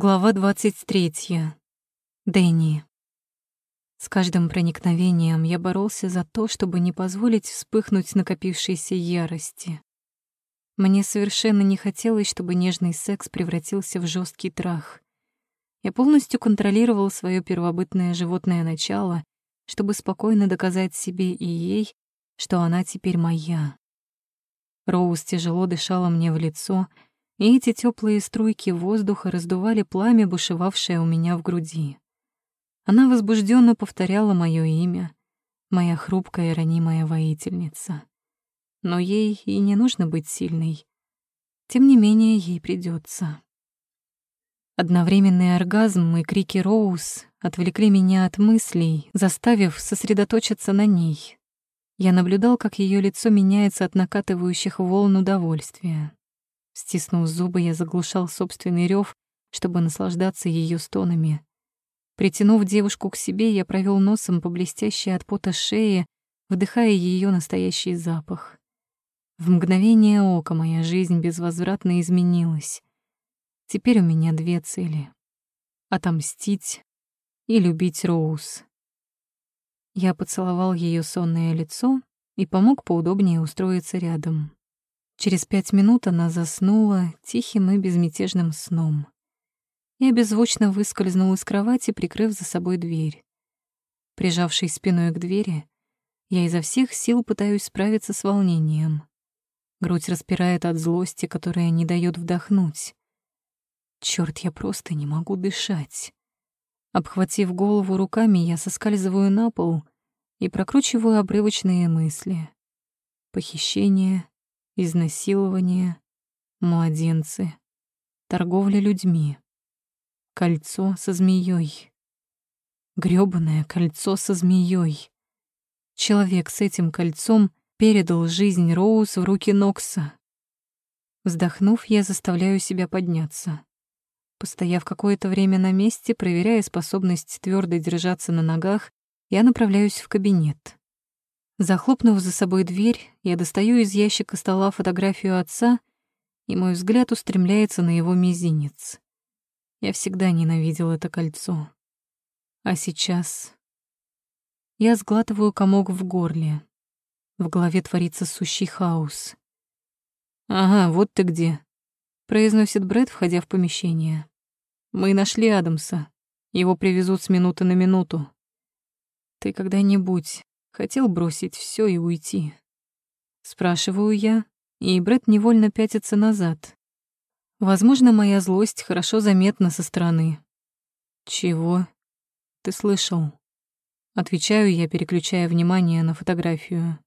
Глава 23. Дэнни. С каждым проникновением я боролся за то, чтобы не позволить вспыхнуть накопившейся ярости. Мне совершенно не хотелось, чтобы нежный секс превратился в жесткий трах. Я полностью контролировал свое первобытное животное начало, чтобы спокойно доказать себе и ей, что она теперь моя. Роуз тяжело дышала мне в лицо — и эти теплые струйки воздуха раздували пламя, бушевавшее у меня в груди. Она возбужденно повторяла мое имя, моя хрупкая и ранимая воительница. Но ей и не нужно быть сильной. Тем не менее, ей придется. Одновременный оргазм и крики Роуз отвлекли меня от мыслей, заставив сосредоточиться на ней. Я наблюдал, как ее лицо меняется от накатывающих волн удовольствия. Стиснув зубы, я заглушал собственный рев, чтобы наслаждаться ее стонами. Притянув девушку к себе, я провел носом по блестящей от пота шее, вдыхая ее настоящий запах. В мгновение ока моя жизнь безвозвратно изменилась. Теперь у меня две цели — отомстить и любить Роуз. Я поцеловал ее сонное лицо и помог поудобнее устроиться рядом. Через пять минут она заснула тихим и безмятежным сном. Я беззвучно выскользнул из кровати, прикрыв за собой дверь. Прижавшись спиной к двери, я изо всех сил пытаюсь справиться с волнением. Грудь распирает от злости, которая не дает вдохнуть. Черт, я просто не могу дышать. Обхватив голову руками, я соскальзываю на пол и прокручиваю обрывочные мысли. Похищение, изнасилование, младенцы, торговля людьми, кольцо со змеей, грёбаное кольцо со змеей. Человек с этим кольцом передал жизнь Роуз в руки Нокса. Вздохнув, я заставляю себя подняться. Постояв какое-то время на месте, проверяя способность твердо держаться на ногах, я направляюсь в кабинет. Захлопнув за собой дверь, я достаю из ящика стола фотографию отца, и мой взгляд устремляется на его мизинец. Я всегда ненавидел это кольцо. А сейчас... Я сглатываю комок в горле. В голове творится сущий хаос. «Ага, вот ты где», — произносит Брэд, входя в помещение. «Мы нашли Адамса. Его привезут с минуты на минуту. Ты когда-нибудь Хотел бросить все и уйти. Спрашиваю я, и Брэд невольно пятится назад. Возможно, моя злость хорошо заметна со стороны. «Чего? Ты слышал?» Отвечаю я, переключая внимание на фотографию.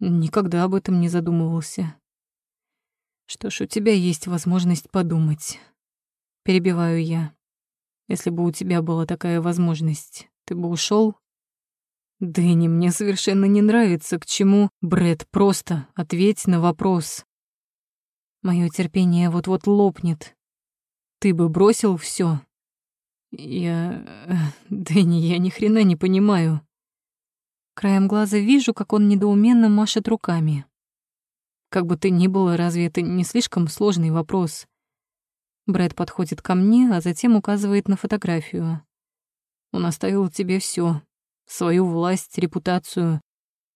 Никогда об этом не задумывался. Что ж, у тебя есть возможность подумать. Перебиваю я. Если бы у тебя была такая возможность, ты бы ушел? Дэнни, мне совершенно не нравится, к чему... Бред, просто ответь на вопрос. Мое терпение вот-вот лопнет. Ты бы бросил все. Я... Дэнни, я ни хрена не понимаю. Краем глаза вижу, как он недоуменно машет руками. Как бы ты ни было, разве это не слишком сложный вопрос? Брэд подходит ко мне, а затем указывает на фотографию. Он оставил тебе все, свою власть, репутацию.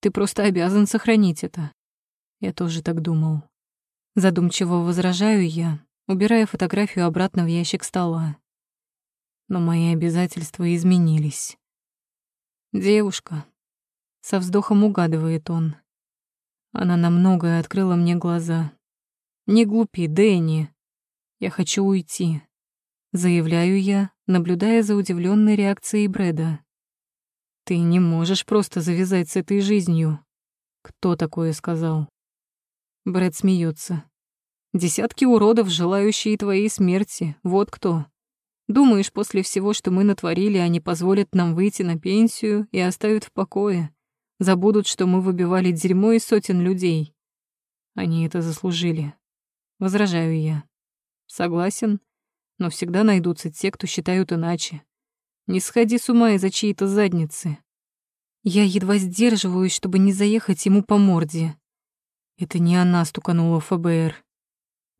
Ты просто обязан сохранить это. Я тоже так думал. Задумчиво возражаю я, убирая фотографию обратно в ящик стола. Но мои обязательства изменились. Девушка. Со вздохом угадывает он. Она на многое открыла мне глаза. Не глупи, Дэнни. Я хочу уйти. Заявляю я, наблюдая за удивленной реакцией Брэда. Ты не можешь просто завязать с этой жизнью. Кто такое сказал? Брэд смеется. Десятки уродов, желающие твоей смерти. Вот кто. Думаешь, после всего, что мы натворили, они позволят нам выйти на пенсию и оставят в покое? Забудут, что мы выбивали дерьмо из сотен людей. Они это заслужили. Возражаю я. Согласен, но всегда найдутся те, кто считают иначе. Не сходи с ума из-за чьей-то задницы. Я едва сдерживаюсь, чтобы не заехать ему по морде. Это не она стуканула ФБР.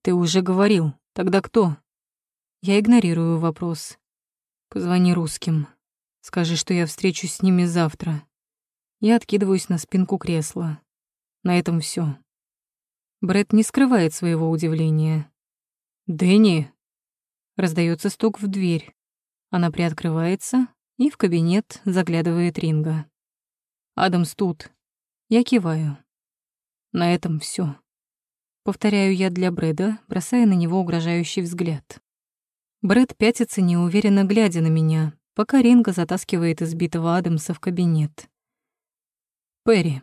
Ты уже говорил. Тогда кто? Я игнорирую вопрос. Позвони русским. Скажи, что я встречусь с ними завтра. Я откидываюсь на спинку кресла. На этом все. Брэд не скрывает своего удивления. «Дэнни!» Раздается стук в дверь. Она приоткрывается, и в кабинет заглядывает Ринга. «Адамс тут». Я киваю. На этом все. Повторяю я для Брэда, бросая на него угрожающий взгляд. Брэд пятится неуверенно, глядя на меня, пока Ринга затаскивает избитого Адамса в кабинет. «Перри,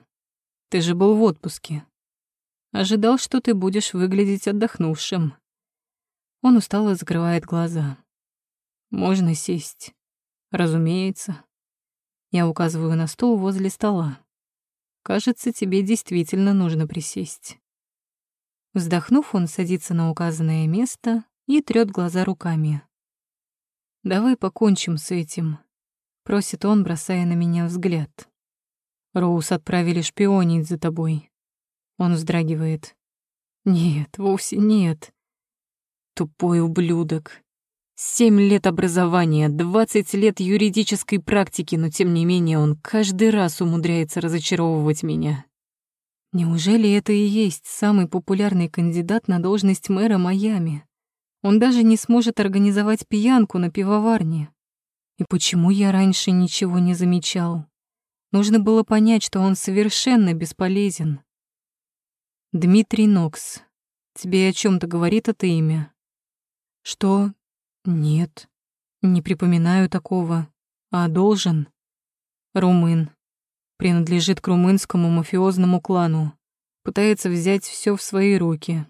ты же был в отпуске. Ожидал, что ты будешь выглядеть отдохнувшим». Он устало закрывает глаза. «Можно сесть?» «Разумеется». Я указываю на стул возле стола. «Кажется, тебе действительно нужно присесть». Вздохнув, он садится на указанное место и трёт глаза руками. «Давай покончим с этим», — просит он, бросая на меня взгляд. «Роуз отправили шпионить за тобой». Он вздрагивает. «Нет, вовсе нет. Тупой ублюдок. Семь лет образования, двадцать лет юридической практики, но тем не менее он каждый раз умудряется разочаровывать меня. Неужели это и есть самый популярный кандидат на должность мэра Майами? Он даже не сможет организовать пьянку на пивоварне. И почему я раньше ничего не замечал? Нужно было понять, что он совершенно бесполезен. Дмитрий Нокс. Тебе о чем то говорит это имя? Что? Нет. Не припоминаю такого. А должен? Румын принадлежит к румынскому мафиозному клану, пытается взять все в свои руки.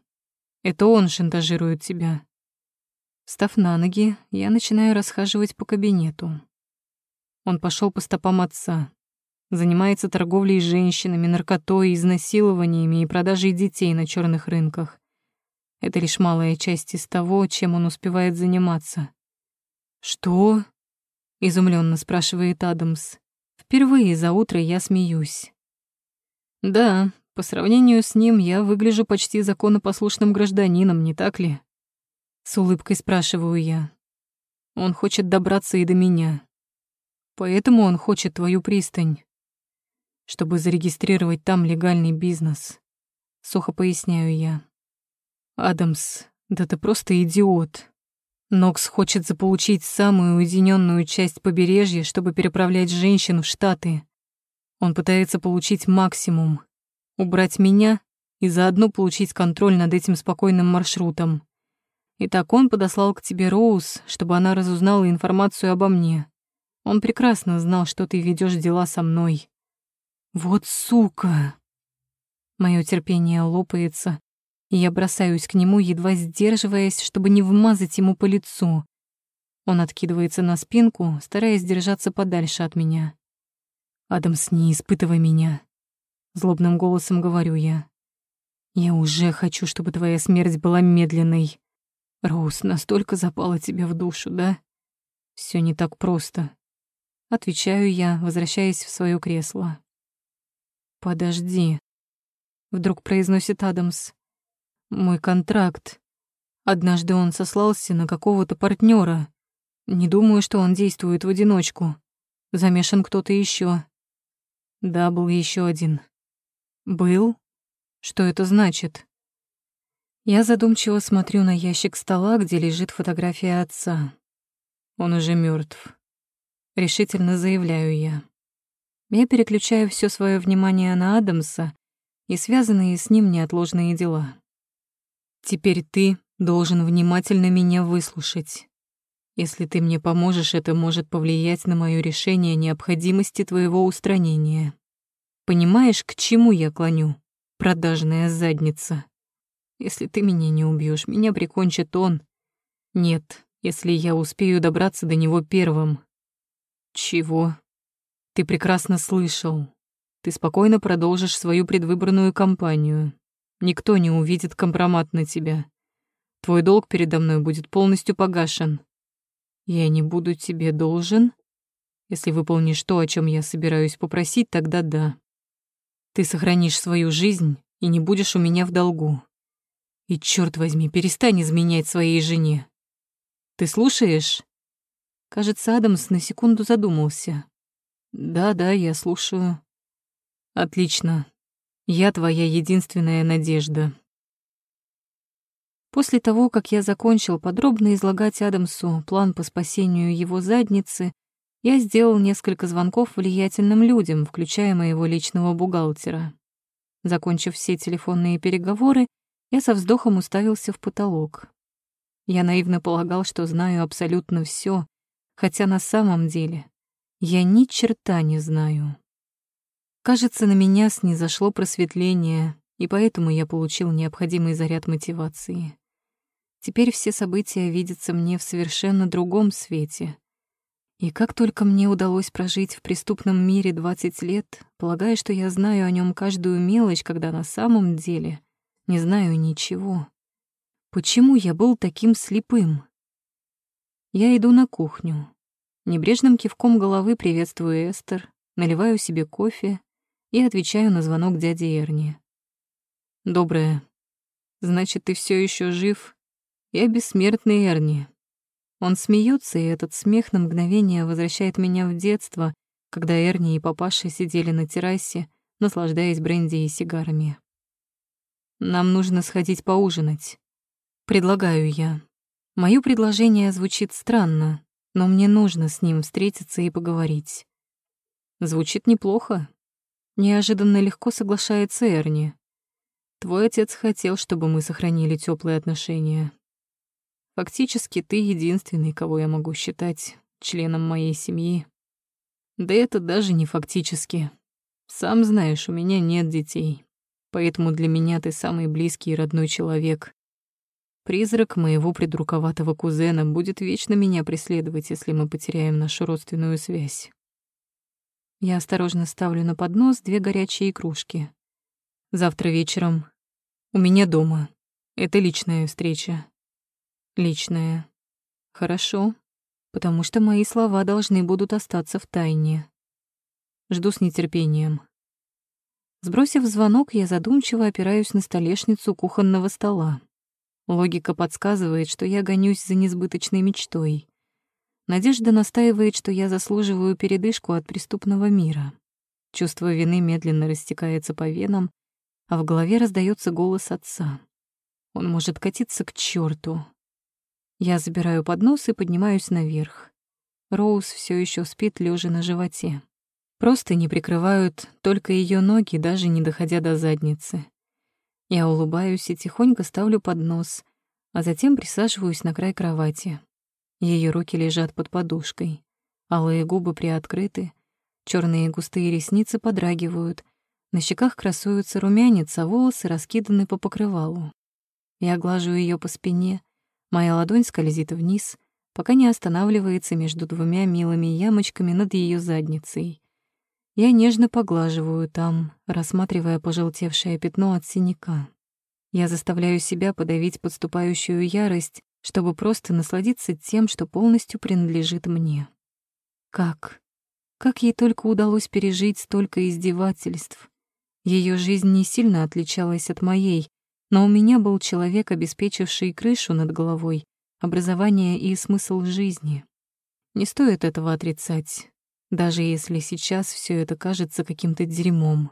Это он шантажирует тебя. Став на ноги, я начинаю расхаживать по кабинету. Он пошел по стопам отца. Занимается торговлей с женщинами, наркотой, изнасилованиями и продажей детей на черных рынках. Это лишь малая часть из того, чем он успевает заниматься. «Что?» — изумленно спрашивает Адамс. Впервые за утро я смеюсь. Да, по сравнению с ним я выгляжу почти законопослушным гражданином, не так ли? С улыбкой спрашиваю я. Он хочет добраться и до меня. Поэтому он хочет твою пристань. Чтобы зарегистрировать там легальный бизнес. Сухо поясняю я. Адамс, да ты просто идиот. Нокс хочет заполучить самую уединенную часть побережья, чтобы переправлять женщин в Штаты. Он пытается получить максимум, убрать меня и заодно получить контроль над этим спокойным маршрутом. Итак, он подослал к тебе Роуз, чтобы она разузнала информацию обо мне. Он прекрасно знал, что ты ведешь дела со мной. Вот сука! Мое терпение лопается, и я бросаюсь к нему, едва сдерживаясь, чтобы не вмазать ему по лицу. Он откидывается на спинку, стараясь держаться подальше от меня. «Адамс, не испытывай меня», — злобным голосом говорю я. «Я уже хочу, чтобы твоя смерть была медленной. Роуз настолько запала тебе в душу, да? Все не так просто». Отвечаю я, возвращаясь в свое кресло. «Подожди», — вдруг произносит Адамс. Мой контракт. Однажды он сослался на какого-то партнера. Не думаю, что он действует в одиночку. Замешан кто-то еще. Да, был еще один. Был? Что это значит? Я задумчиво смотрю на ящик стола, где лежит фотография отца. Он уже мертв. Решительно заявляю я. Я переключаю все свое внимание на Адамса и связанные с ним неотложные дела. Теперь ты должен внимательно меня выслушать. Если ты мне поможешь, это может повлиять на мое решение необходимости твоего устранения. Понимаешь, к чему я клоню, продажная задница? Если ты меня не убьешь, меня прикончит он. Нет, если я успею добраться до него первым. Чего? Ты прекрасно слышал. Ты спокойно продолжишь свою предвыборную кампанию. Никто не увидит компромат на тебя. Твой долг передо мной будет полностью погашен. Я не буду тебе должен. Если выполнишь то, о чем я собираюсь попросить, тогда да. Ты сохранишь свою жизнь и не будешь у меня в долгу. И черт возьми, перестань изменять своей жене. Ты слушаешь?» Кажется, Адамс на секунду задумался. «Да-да, я слушаю». «Отлично. Я твоя единственная надежда». После того, как я закончил подробно излагать Адамсу план по спасению его задницы, я сделал несколько звонков влиятельным людям, включая моего личного бухгалтера. Закончив все телефонные переговоры, я со вздохом уставился в потолок. Я наивно полагал, что знаю абсолютно все, хотя на самом деле я ни черта не знаю. Кажется, на меня снизошло просветление, и поэтому я получил необходимый заряд мотивации. Теперь все события видятся мне в совершенно другом свете. И как только мне удалось прожить в преступном мире 20 лет, полагая, что я знаю о нем каждую мелочь, когда на самом деле не знаю ничего. Почему я был таким слепым? Я иду на кухню. Небрежным кивком головы приветствую Эстер, наливаю себе кофе и отвечаю на звонок дяди Эрни. «Доброе. Значит, ты все еще жив?» Я бессмертный Эрни. Он смеется, и этот смех на мгновение возвращает меня в детство, когда Эрни и папаша сидели на террасе, наслаждаясь бренди и сигарами. «Нам нужно сходить поужинать», — предлагаю я. Моё предложение звучит странно, но мне нужно с ним встретиться и поговорить. Звучит неплохо. Неожиданно легко соглашается Эрни. Твой отец хотел, чтобы мы сохранили теплые отношения. Фактически ты единственный, кого я могу считать членом моей семьи. Да это даже не фактически. Сам знаешь, у меня нет детей, поэтому для меня ты самый близкий и родной человек. Призрак моего придурковатого кузена будет вечно меня преследовать, если мы потеряем нашу родственную связь. Я осторожно ставлю на поднос две горячие кружки. Завтра вечером у меня дома. Это личная встреча. Личное. Хорошо, потому что мои слова должны будут остаться в тайне. Жду с нетерпением. Сбросив звонок, я задумчиво опираюсь на столешницу кухонного стола. Логика подсказывает, что я гонюсь за несбыточной мечтой. Надежда настаивает, что я заслуживаю передышку от преступного мира. Чувство вины медленно растекается по венам, а в голове раздается голос отца. Он может катиться к черту, я забираю поднос и поднимаюсь наверх. Роуз все еще спит, лежа на животе. Просто не прикрывают только ее ноги, даже не доходя до задницы. Я улыбаюсь и тихонько ставлю поднос, а затем присаживаюсь на край кровати. Ее руки лежат под подушкой, алые губы приоткрыты, черные густые ресницы подрагивают, на щеках красуются румянец, а волосы раскиданы по покрывалу. Я глажу ее по спине, Моя ладонь скользит вниз, пока не останавливается между двумя милыми ямочками над ее задницей. Я нежно поглаживаю там, рассматривая пожелтевшее пятно от синяка. Я заставляю себя подавить подступающую ярость, чтобы просто насладиться тем, что полностью принадлежит мне. Как? Как ей только удалось пережить столько издевательств? Ее жизнь не сильно отличалась от моей, но у меня был человек, обеспечивший крышу над головой, образование и смысл жизни. Не стоит этого отрицать, даже если сейчас все это кажется каким-то дерьмом.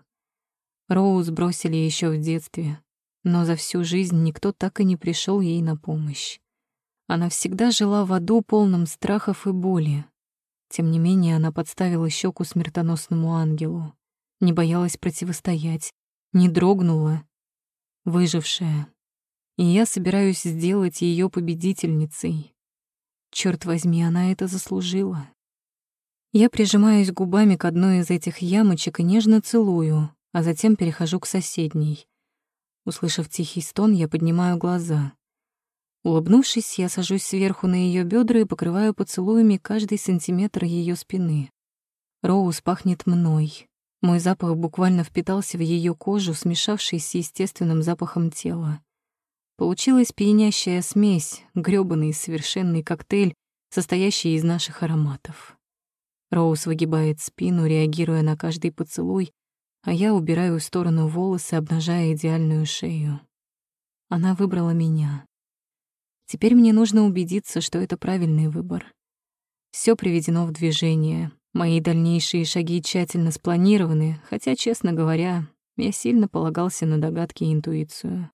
Роуз бросили еще в детстве, но за всю жизнь никто так и не пришел ей на помощь. Она всегда жила в аду, полном страхов и боли. Тем не менее, она подставила щеку смертоносному ангелу, не боялась противостоять, не дрогнула выжившая. И я собираюсь сделать ее победительницей. Черт возьми, она это заслужила. Я прижимаюсь губами к одной из этих ямочек и нежно целую, а затем перехожу к соседней. Услышав тихий стон, я поднимаю глаза. Улыбнувшись, я сажусь сверху на ее бедра и покрываю поцелуями каждый сантиметр ее спины. Роуз пахнет мной, мой запах буквально впитался в ее кожу, смешавшись с естественным запахом тела. Получилась пьянящая смесь, грёбаный совершенный коктейль, состоящий из наших ароматов. Роуз выгибает спину, реагируя на каждый поцелуй, а я убираю в сторону волосы, обнажая идеальную шею. Она выбрала меня. Теперь мне нужно убедиться, что это правильный выбор. Все приведено в движение. Мои дальнейшие шаги тщательно спланированы, хотя, честно говоря, я сильно полагался на догадки и интуицию.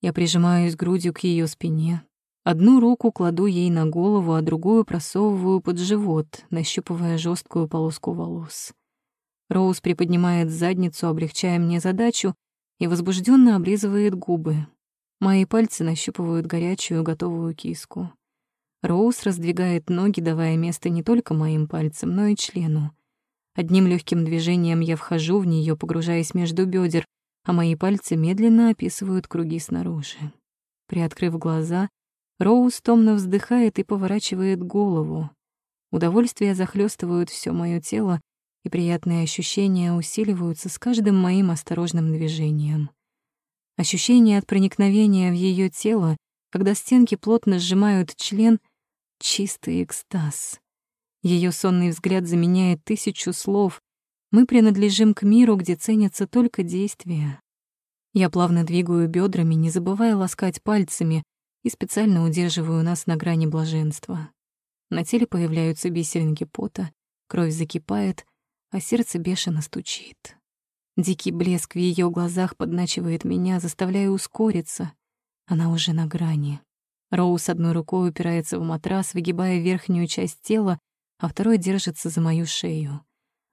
Я прижимаюсь грудью к ее спине. Одну руку кладу ей на голову, а другую просовываю под живот, нащупывая жесткую полоску волос. Роуз приподнимает задницу, облегчая мне задачу, и возбужденно облизывает губы. Мои пальцы нащупывают горячую, готовую киску. Роуз раздвигает ноги, давая место не только моим пальцам, но и члену. Одним легким движением я вхожу в нее, погружаясь между бедер, а мои пальцы медленно описывают круги снаружи. Приоткрыв глаза, Роуз томно вздыхает и поворачивает голову. Удовольствия захлестывают все мое тело, и приятные ощущения усиливаются с каждым моим осторожным движением. Ощущение от проникновения в ее тело, когда стенки плотно сжимают член, — чистый экстаз. Ее сонный взгляд заменяет тысячу слов. Мы принадлежим к миру, где ценятся только действия. Я плавно двигаю бедрами, не забывая ласкать пальцами, и специально удерживаю нас на грани блаженства. На теле появляются бисеринки пота, кровь закипает, а сердце бешено стучит. Дикий блеск в ее глазах подначивает меня, заставляя ускориться. Она уже на грани. Роуз одной рукой упирается в матрас, выгибая верхнюю часть тела, а второй держится за мою шею.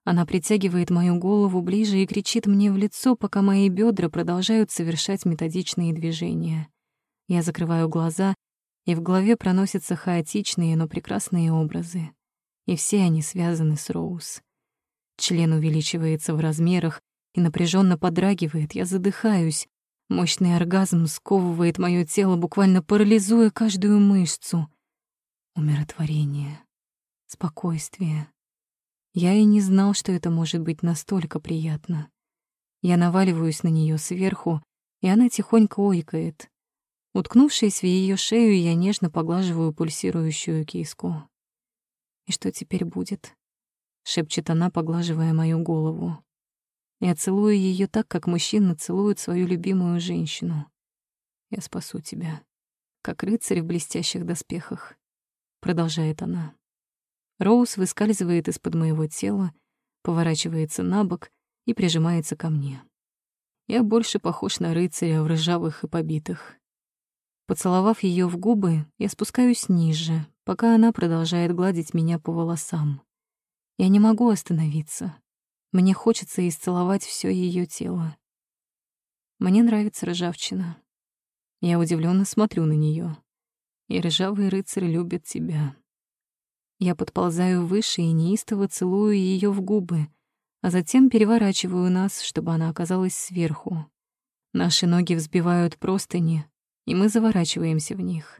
Она притягивает мою голову ближе и кричит мне в лицо, пока мои бедра продолжают совершать методичные движения. Я закрываю глаза, и в голове проносятся хаотичные, но прекрасные образы. И все они связаны с Роуз. Член увеличивается в размерах и напряженно подрагивает, я задыхаюсь. Мощный оргазм сковывает мое тело, буквально парализуя каждую мышцу. Умиротворение спокойствие. Я и не знал, что это может быть настолько приятно. Я наваливаюсь на нее сверху, и она тихонько ойкает. Уткнувшись в ее шею, я нежно поглаживаю пульсирующую киску. «И что теперь будет?» — шепчет она, поглаживая мою голову. Я целую ее так, как мужчина целует свою любимую женщину. «Я спасу тебя, как рыцарь в блестящих доспехах», — продолжает она. Роуз выскальзывает из-под моего тела, поворачивается на бок и прижимается ко мне. Я больше похож на рыцаря в рыжавых и побитых. Поцеловав ее в губы, я спускаюсь ниже, пока она продолжает гладить меня по волосам. Я не могу остановиться. Мне хочется исцеловать все ее тело. Мне нравится ржавчина. Я удивленно смотрю на нее. И ржавый рыцарь любит тебя. Я подползаю выше и неистово целую ее в губы, а затем переворачиваю нас, чтобы она оказалась сверху. Наши ноги взбивают простыни, и мы заворачиваемся в них.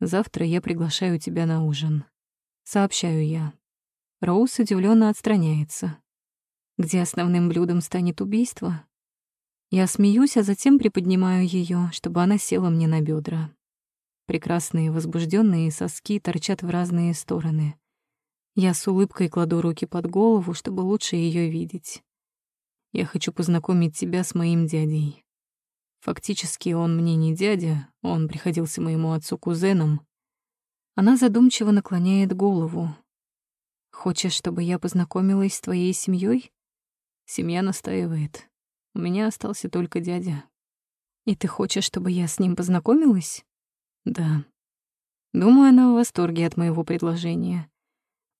Завтра я приглашаю тебя на ужин. Сообщаю я. Роуз удивленно отстраняется. Где основным блюдом станет убийство? Я смеюсь, а затем приподнимаю ее, чтобы она села мне на бедра. Прекрасные возбужденные соски торчат в разные стороны. Я с улыбкой кладу руки под голову, чтобы лучше ее видеть. Я хочу познакомить тебя с моим дядей. Фактически он мне не дядя, он приходился моему отцу кузеном. Она задумчиво наклоняет голову. Хочешь, чтобы я познакомилась с твоей семьей? Семья настаивает. У меня остался только дядя. И ты хочешь, чтобы я с ним познакомилась? Да. Думаю, она в восторге от моего предложения.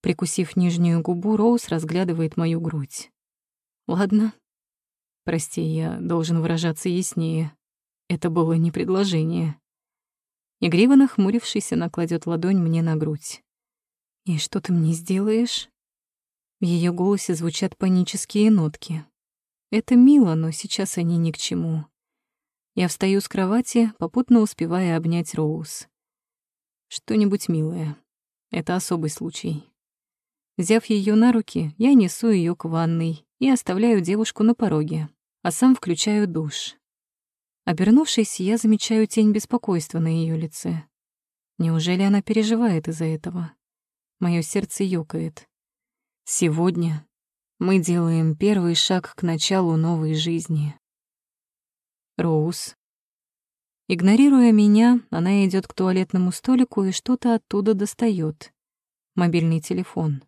Прикусив нижнюю губу, Роуз разглядывает мою грудь. Ладно. Прости, я должен выражаться яснее. Это было не предложение. Игриво нахмурившись, она кладет ладонь мне на грудь. «И что ты мне сделаешь?» В ее голосе звучат панические нотки. Это мило, но сейчас они ни к чему. Я встаю с кровати, попутно успевая обнять Роуз. Что-нибудь милое. Это особый случай. Взяв ее на руки, я несу ее к ванной и оставляю девушку на пороге, а сам включаю душ. Обернувшись, я замечаю тень беспокойства на ее лице. Неужели она переживает из-за этого? Мое сердце ёкает. Сегодня мы делаем первый шаг к началу новой жизни. Роуз Игнорируя меня, она идет к туалетному столику и что-то оттуда достает. Мобильный телефон.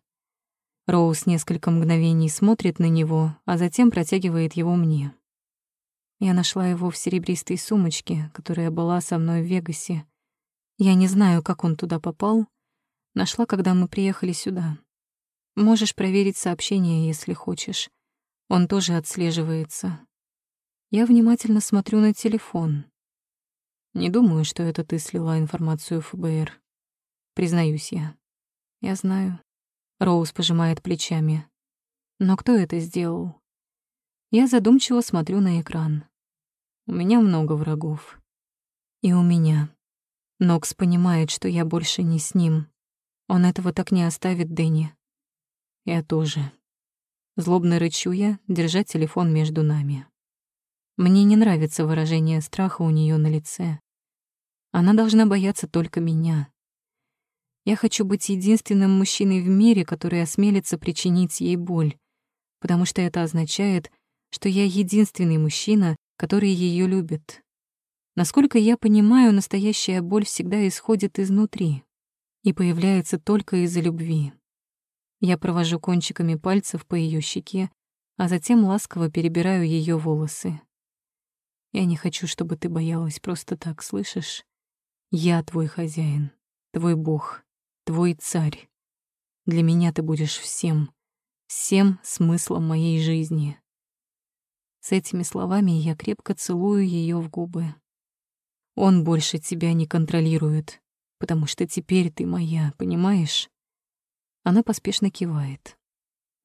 Роуз несколько мгновений смотрит на него, а затем протягивает его мне. Я нашла его в серебристой сумочке, которая была со мной в Вегасе. Я не знаю, как он туда попал. Нашла, когда мы приехали сюда. Можешь проверить сообщение, если хочешь. Он тоже отслеживается. Я внимательно смотрю на телефон. Не думаю, что это ты слила информацию ФБР. Признаюсь я. Я знаю. Роуз пожимает плечами. Но кто это сделал? Я задумчиво смотрю на экран. У меня много врагов. И у меня. Нокс понимает, что я больше не с ним. Он этого так не оставит Дэнни. Я тоже. Злобно рычу я, держа телефон между нами. Мне не нравится выражение страха у нее на лице. Она должна бояться только меня. Я хочу быть единственным мужчиной в мире, который осмелится причинить ей боль, потому что это означает, что я единственный мужчина, который ее любит. Насколько я понимаю, настоящая боль всегда исходит изнутри и появляется только из-за любви. Я провожу кончиками пальцев по ее щеке, а затем ласково перебираю ее волосы. Я не хочу, чтобы ты боялась просто так, слышишь? Я твой хозяин, твой бог, твой царь. Для меня ты будешь всем, всем смыслом моей жизни. С этими словами я крепко целую ее в губы. Он больше тебя не контролирует, потому что теперь ты моя, понимаешь? Она поспешно кивает.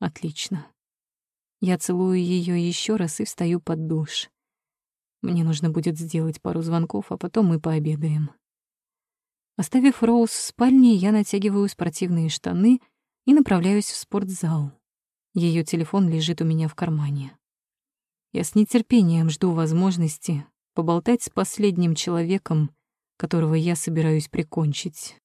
Отлично. Я целую ее еще раз и встаю под душ. Мне нужно будет сделать пару звонков, а потом мы пообедаем. Оставив Роуз в спальне, я натягиваю спортивные штаны и направляюсь в спортзал. Ее телефон лежит у меня в кармане. Я с нетерпением жду возможности поболтать с последним человеком, которого я собираюсь прикончить.